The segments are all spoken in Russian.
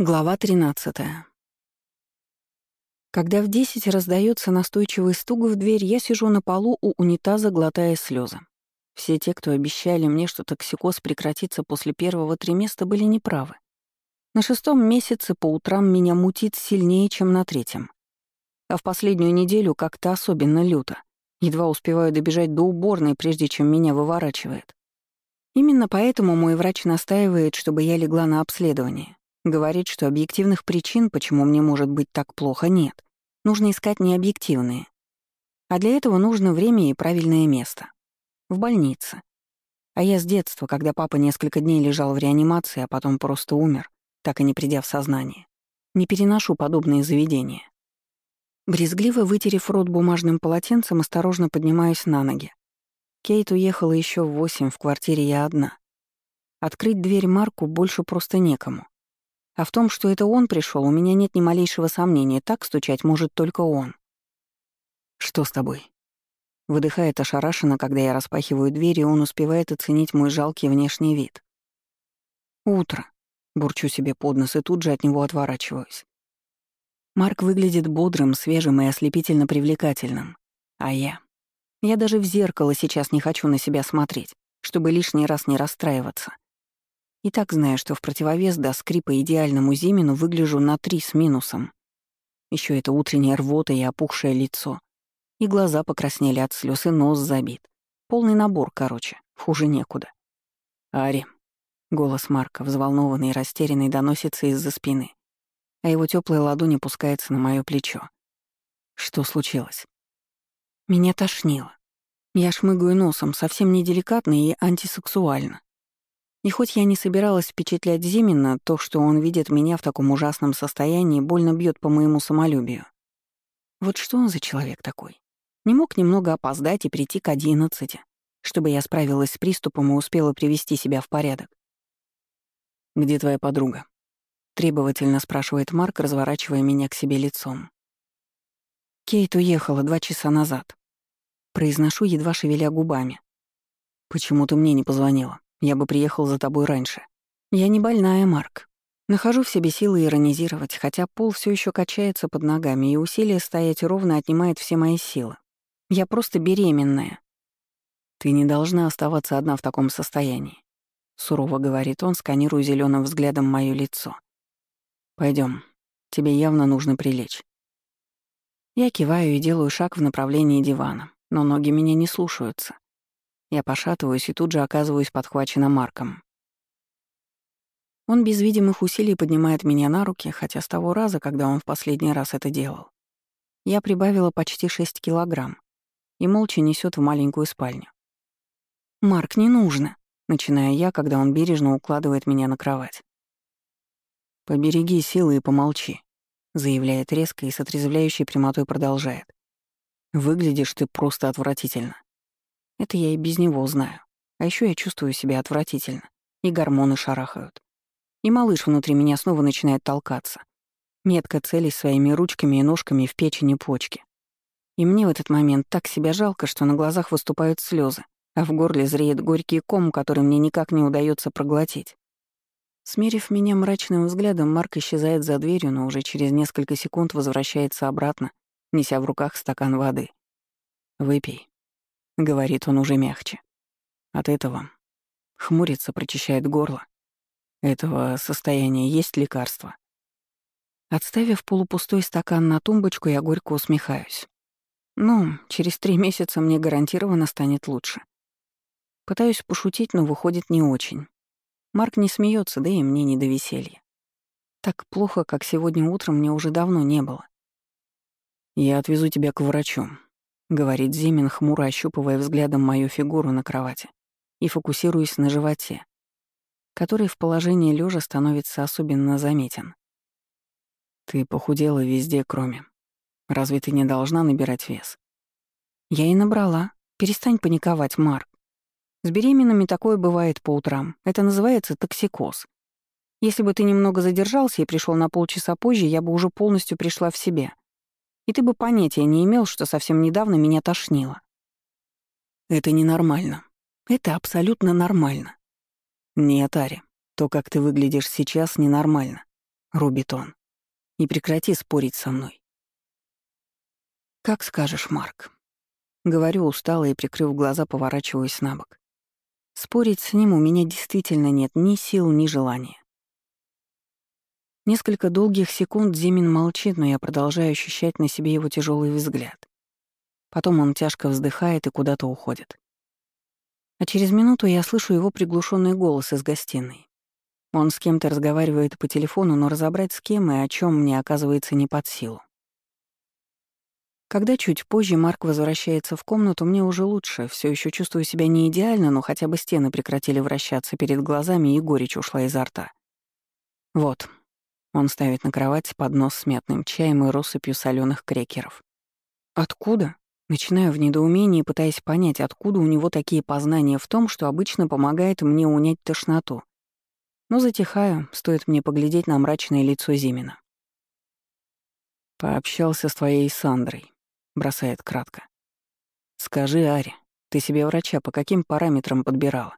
Глава 13. Когда в десять раздается настойчивый стук в дверь, я сижу на полу у унитаза, глотая слезы. Все те, кто обещали мне, что токсикоз прекратится после первого триместра, были неправы. На шестом месяце по утрам меня мутит сильнее, чем на третьем. А в последнюю неделю как-то особенно люто. Едва успеваю добежать до уборной, прежде чем меня выворачивает. Именно поэтому мой врач настаивает, чтобы я легла на обследование. Говорит, что объективных причин, почему мне может быть так плохо, нет. Нужно искать необъективные. А для этого нужно время и правильное место. В больнице. А я с детства, когда папа несколько дней лежал в реанимации, а потом просто умер, так и не придя в сознание, не переношу подобные заведения. Брезгливо вытерев рот бумажным полотенцем, осторожно поднимаюсь на ноги. Кейт уехала еще в восемь, в квартире я одна. Открыть дверь Марку больше просто некому. А в том, что это он пришел, у меня нет ни малейшего сомнения, так стучать может только он. «Что с тобой?» Выдыхает ошарашенно, когда я распахиваю дверь, и он успевает оценить мой жалкий внешний вид. «Утро», — бурчу себе под нос и тут же от него отворачиваюсь. Марк выглядит бодрым, свежим и ослепительно привлекательным. А я? Я даже в зеркало сейчас не хочу на себя смотреть, чтобы лишний раз не расстраиваться. И так знаю, что в противовес до скрипа идеальному Зимину выгляжу на три с минусом. Еще это утренняя рвота и опухшее лицо. И глаза покраснели от слез, и нос забит. Полный набор, короче, хуже некуда. «Ари», — голос Марка, взволнованный и растерянный, доносится из-за спины, а его теплая ладонь опускается на мое плечо. Что случилось? Меня тошнило. Я шмыгаю носом, совсем неделикатно и антисексуально. И хоть я не собиралась впечатлять Зимина, то, что он видит меня в таком ужасном состоянии, больно бьет по моему самолюбию. Вот что он за человек такой? Не мог немного опоздать и прийти к одиннадцати, чтобы я справилась с приступом и успела привести себя в порядок. «Где твоя подруга?» — требовательно спрашивает Марк, разворачивая меня к себе лицом. Кейт уехала два часа назад. Произношу, едва шевеля губами. «Почему ты мне не позвонила?» Я бы приехал за тобой раньше. Я не больная, Марк. Нахожу в себе силы иронизировать, хотя пол все еще качается под ногами, и усилие стоять ровно отнимает все мои силы. Я просто беременная. Ты не должна оставаться одна в таком состоянии, сурово говорит он, сканируя зеленым взглядом мое лицо. Пойдем, тебе явно нужно прилечь. Я киваю и делаю шаг в направлении дивана, но ноги меня не слушаются. Я пошатываюсь и тут же оказываюсь подхвачена Марком. Он без видимых усилий поднимает меня на руки, хотя с того раза, когда он в последний раз это делал, я прибавила почти 6 килограмм и молча несет в маленькую спальню. «Марк, не нужно», — начинаю я, когда он бережно укладывает меня на кровать. «Побереги силы и помолчи», — заявляет резко и с отрезвляющей прямотой продолжает. «Выглядишь ты просто отвратительно. Это я и без него знаю. А еще я чувствую себя отвратительно. И гормоны шарахают. И малыш внутри меня снова начинает толкаться. Метко целясь своими ручками и ножками в печени почки. И мне в этот момент так себя жалко, что на глазах выступают слезы, а в горле зреет горький ком, который мне никак не удается проглотить. Смерив меня мрачным взглядом, Марк исчезает за дверью, но уже через несколько секунд возвращается обратно, неся в руках стакан воды. «Выпей», — говорит он уже мягче. От этого хмурится, прочищает горло. Этого состояния есть лекарство. Отставив полупустой стакан на тумбочку, я горько усмехаюсь. Ну, через три месяца мне гарантированно станет лучше. Пытаюсь пошутить, но выходит не очень. Марк не смеется, да и мне не до веселья. Так плохо, как сегодня утром, мне уже давно не было. Я отвезу тебя к врачу, — говорит Зимин, хмуро ощупывая взглядом мою фигуру на кровати и фокусируясь на животе, который в положении лежа становится особенно заметен. «Ты похудела везде, кроме. Разве ты не должна набирать вес?» «Я и набрала. Перестань паниковать, Марк. С беременными такое бывает по утрам. Это называется токсикоз. Если бы ты немного задержался и пришел на полчаса позже, я бы уже полностью пришла в себя. И ты бы понятия не имел, что совсем недавно меня тошнило. Это ненормально. Это абсолютно нормально. Нет, Ари, то, как ты выглядишь сейчас, ненормально. — рубит он. «И прекрати спорить со мной». «Как скажешь, Марк». Говорю устало и, прикрыв глаза, поворачиваюсь на бок. Спорить с ним у меня действительно нет ни сил, ни желания. Несколько долгих секунд Зимин молчит, но я продолжаю ощущать на себе его тяжелый взгляд. Потом он тяжко вздыхает и куда-то уходит. А через минуту я слышу его приглушенный голос из гостиной. Он с кем-то разговаривает по телефону, но разобрать с кем и о чем мне оказывается не под силу. Когда чуть позже Марк возвращается в комнату, мне уже лучше, все еще чувствую себя не идеально, но хотя бы стены прекратили вращаться перед глазами и горечь ушла изо рта. Вот. Он ставит на кровать поднос с мятным чаем и россыпью соленых крекеров. Откуда? Начинаю в недоумении, пытаясь понять, откуда у него такие познания в том, что обычно помогает мне унять тошноту. Но затихаю, стоит мне поглядеть на мрачное лицо Зимина. Пообщался с твоей Сандрой бросает кратко. «Скажи, Ари, ты себе врача по каким параметрам подбирала?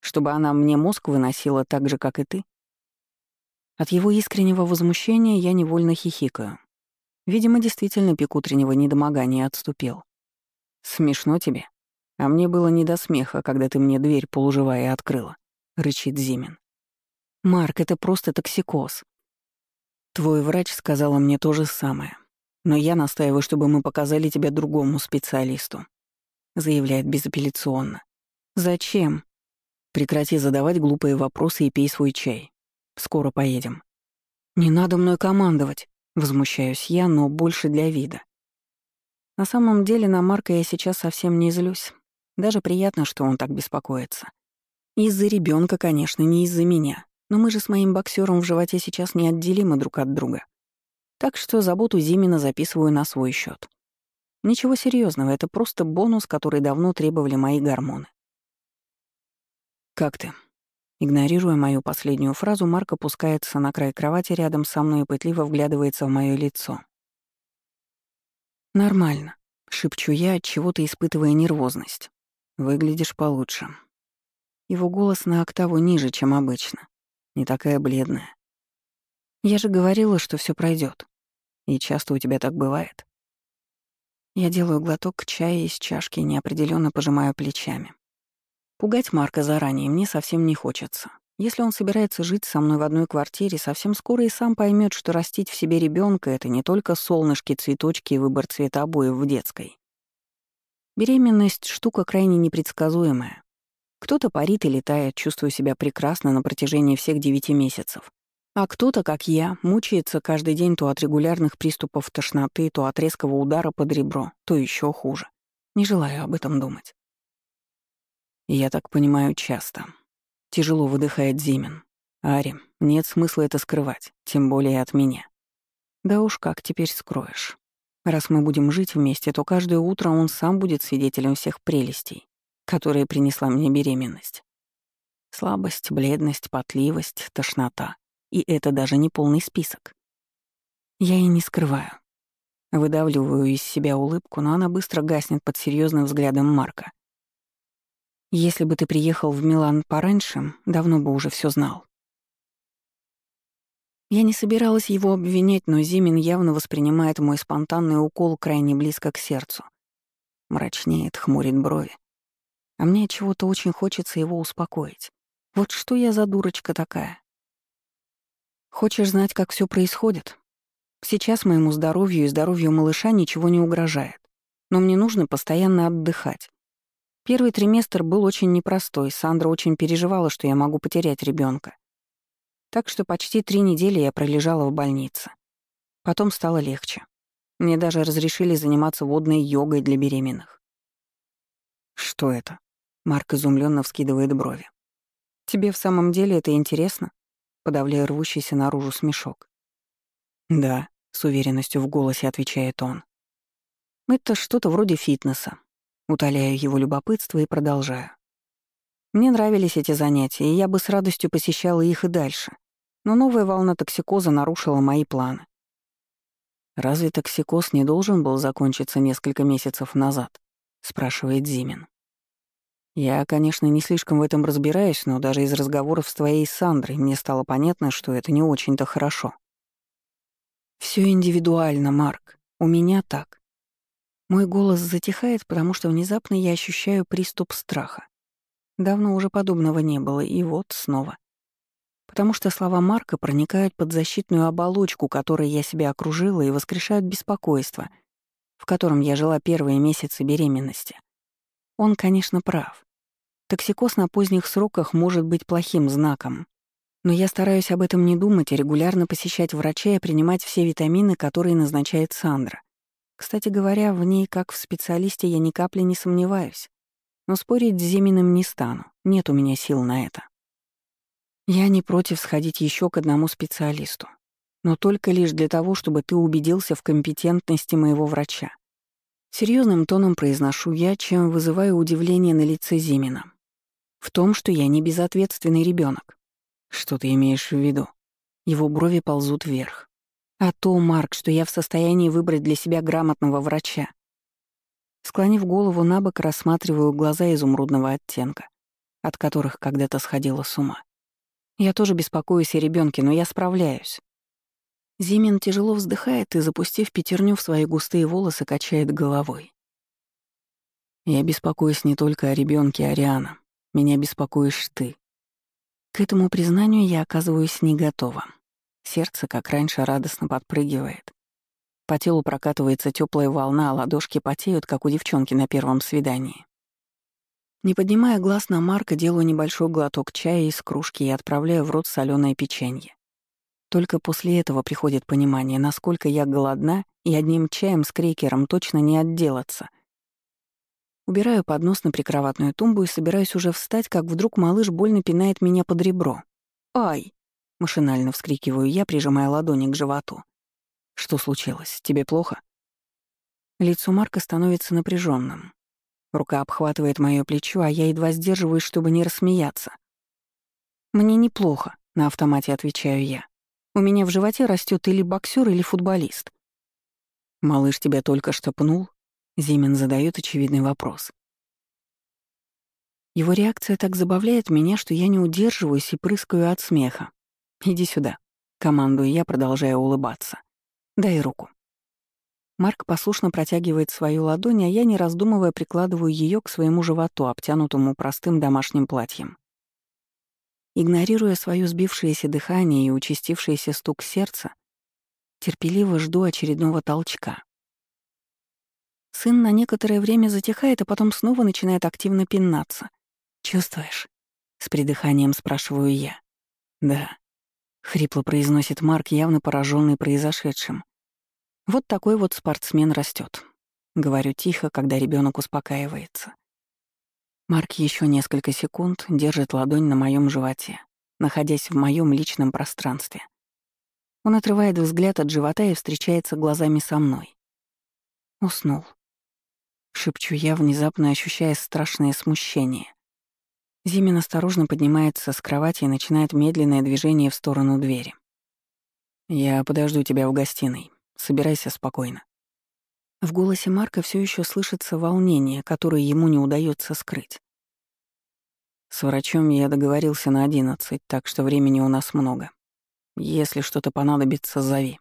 Чтобы она мне мозг выносила так же, как и ты?» От его искреннего возмущения я невольно хихикаю. Видимо, действительно пик утреннего недомогания отступил. «Смешно тебе? А мне было не до смеха, когда ты мне дверь полуживая открыла», — рычит Зимин. «Марк, это просто токсикоз. Твой врач сказала мне то же самое. Но я настаиваю, чтобы мы показали тебя другому специалисту», — заявляет безапелляционно. «Зачем?» «Прекрати задавать глупые вопросы и пей свой чай. Скоро поедем». «Не надо мной командовать», — возмущаюсь я, но больше для вида. На самом деле на Марка я сейчас совсем не злюсь. Даже приятно, что он так беспокоится. Из-за ребенка, конечно, не из-за меня. Но мы же с моим боксером в животе сейчас неотделимы друг от друга. Так что заботу Зимина записываю на свой счет. Ничего серьезного, это просто бонус, который давно требовали мои гормоны. «Как ты?» Игнорируя мою последнюю фразу, Марк опускается на край кровати рядом со мной и пытливо вглядывается в мое лицо. «Нормально», — шепчу я, от чего-то испытывая нервозность. «Выглядишь получше». Его голос на октаву ниже, чем обычно. Не такая бледная. Я же говорила, что все пройдет. И часто у тебя так бывает. Я делаю глоток чая из чашки и неопределенно пожимаю плечами. Пугать Марка заранее мне совсем не хочется. Если он собирается жить со мной в одной квартире, совсем скоро и сам поймет, что растить в себе ребенка это не только солнышки, цветочки и выбор цвета обоев в детской. Беременность — штука крайне непредсказуемая. Кто-то парит и летает, чувствуя себя прекрасно на протяжении всех девяти месяцев. А кто-то, как я, мучается каждый день то от регулярных приступов тошноты, то от резкого удара под ребро, то еще хуже. Не желаю об этом думать. Я так понимаю, часто. Тяжело выдыхает Зимин. Ари, нет смысла это скрывать, тем более от меня. Да уж как теперь скроешь. Раз мы будем жить вместе, то каждое утро он сам будет свидетелем всех прелестей, которые принесла мне беременность. Слабость, бледность, потливость, тошнота. И это даже не полный список. Я и не скрываю. Выдавливаю из себя улыбку, но она быстро гаснет под серьезным взглядом Марка. Если бы ты приехал в Милан пораньше, давно бы уже все знал. Я не собиралась его обвинять, но Зимин явно воспринимает мой спонтанный укол крайне близко к сердцу. Мрачнеет, хмурит брови. А мне чего-то очень хочется его успокоить. Вот что я за дурочка такая? Хочешь знать, как все происходит? Сейчас моему здоровью и здоровью малыша ничего не угрожает. Но мне нужно постоянно отдыхать. Первый триместр был очень непростой, Сандра очень переживала, что я могу потерять ребенка. Так что почти три недели я пролежала в больнице. Потом стало легче. Мне даже разрешили заниматься водной йогой для беременных. «Что это?» — Марк изумленно вскидывает брови. «Тебе в самом деле это интересно?» подавляя рвущийся наружу смешок. «Да», — с уверенностью в голосе отвечает он. «Это что-то вроде фитнеса». Утоляю его любопытство и продолжаю. Мне нравились эти занятия, и я бы с радостью посещала их и дальше. Но новая волна токсикоза нарушила мои планы. «Разве токсикоз не должен был закончиться несколько месяцев назад?» — спрашивает Зимин. Я, конечно, не слишком в этом разбираюсь, но даже из разговоров с твоей Сандрой мне стало понятно, что это не очень-то хорошо. Все индивидуально, Марк. У меня так. Мой голос затихает, потому что внезапно я ощущаю приступ страха. Давно уже подобного не было, и вот снова. Потому что слова Марка проникают под защитную оболочку, которой я себя окружила, и воскрешают беспокойство, в котором я жила первые месяцы беременности. Он, конечно, прав. Токсикоз на поздних сроках может быть плохим знаком. Но я стараюсь об этом не думать и регулярно посещать врача и принимать все витамины, которые назначает Сандра. Кстати говоря, в ней, как в специалисте, я ни капли не сомневаюсь. Но спорить с Зиминым не стану, нет у меня сил на это. Я не против сходить еще к одному специалисту, но только лишь для того, чтобы ты убедился в компетентности моего врача. Серьезным тоном произношу я, чем вызываю удивление на лице Зимина. В том, что я не безответственный ребенок. Что ты имеешь в виду? Его брови ползут вверх. А то, Марк, что я в состоянии выбрать для себя грамотного врача. Склонив голову на бок, рассматриваю глаза изумрудного оттенка, от которых когда-то сходила с ума. Я тоже беспокоюсь о ребенке, но я справляюсь. Зимин тяжело вздыхает и, запустив пятерню в свои густые волосы, качает головой. «Я беспокоюсь не только о ребенке Ариана. Меня беспокоишь ты». К этому признанию я оказываюсь не готова. Сердце, как раньше, радостно подпрыгивает. По телу прокатывается теплая волна, а ладошки потеют, как у девчонки на первом свидании. Не поднимая глаз на Марка, делаю небольшой глоток чая из кружки и отправляю в рот соленое печенье. Только после этого приходит понимание, насколько я голодна, и одним чаем с крекером точно не отделаться. Убираю поднос на прикроватную тумбу и собираюсь уже встать, как вдруг малыш больно пинает меня под ребро. «Ай!» — машинально вскрикиваю я, прижимая ладони к животу. «Что случилось? Тебе плохо?» Лицо Марка становится напряженным. Рука обхватывает мое плечо, а я едва сдерживаюсь, чтобы не рассмеяться. «Мне неплохо», — на автомате отвечаю я. У меня в животе растет или боксер, или футболист. Малыш тебя только что пнул? Зимин задает очевидный вопрос. Его реакция так забавляет меня, что я не удерживаюсь и прыскаю от смеха. «Иди сюда», — командую я, продолжая улыбаться. «Дай руку». Марк послушно протягивает свою ладонь, а я, не раздумывая, прикладываю ее к своему животу, обтянутому простым домашним платьем. Игнорируя свое сбившееся дыхание и участившийся стук сердца, терпеливо жду очередного толчка. Сын на некоторое время затихает, а потом снова начинает активно пинаться. «Чувствуешь?» — с придыханием спрашиваю я. «Да», — хрипло произносит Марк, явно пораженный произошедшим. «Вот такой вот спортсмен растет. говорю тихо, когда ребенок успокаивается. Марк еще несколько секунд держит ладонь на моем животе, находясь в моем личном пространстве. Он отрывает взгляд от живота и встречается глазами со мной. Уснул. Шепчу я, внезапно ощущая страшное смущение. Зимин осторожно поднимается с кровати и начинает медленное движение в сторону двери. «Я подожду тебя в гостиной. Собирайся спокойно». В голосе Марка все еще слышится волнение, которое ему не удается скрыть. С врачом я договорился на одиннадцать, так что времени у нас много. Если что-то понадобится, зови.